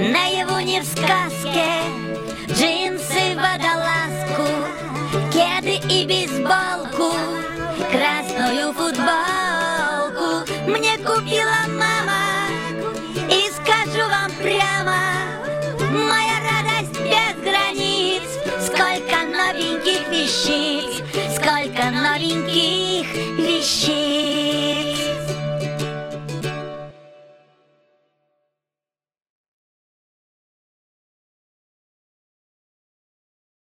Наяву не в сказке Джинсы, водолазку Кеды и бейсболку Красную футболку Мне купила мама. блещет, сколько новеньких вещей.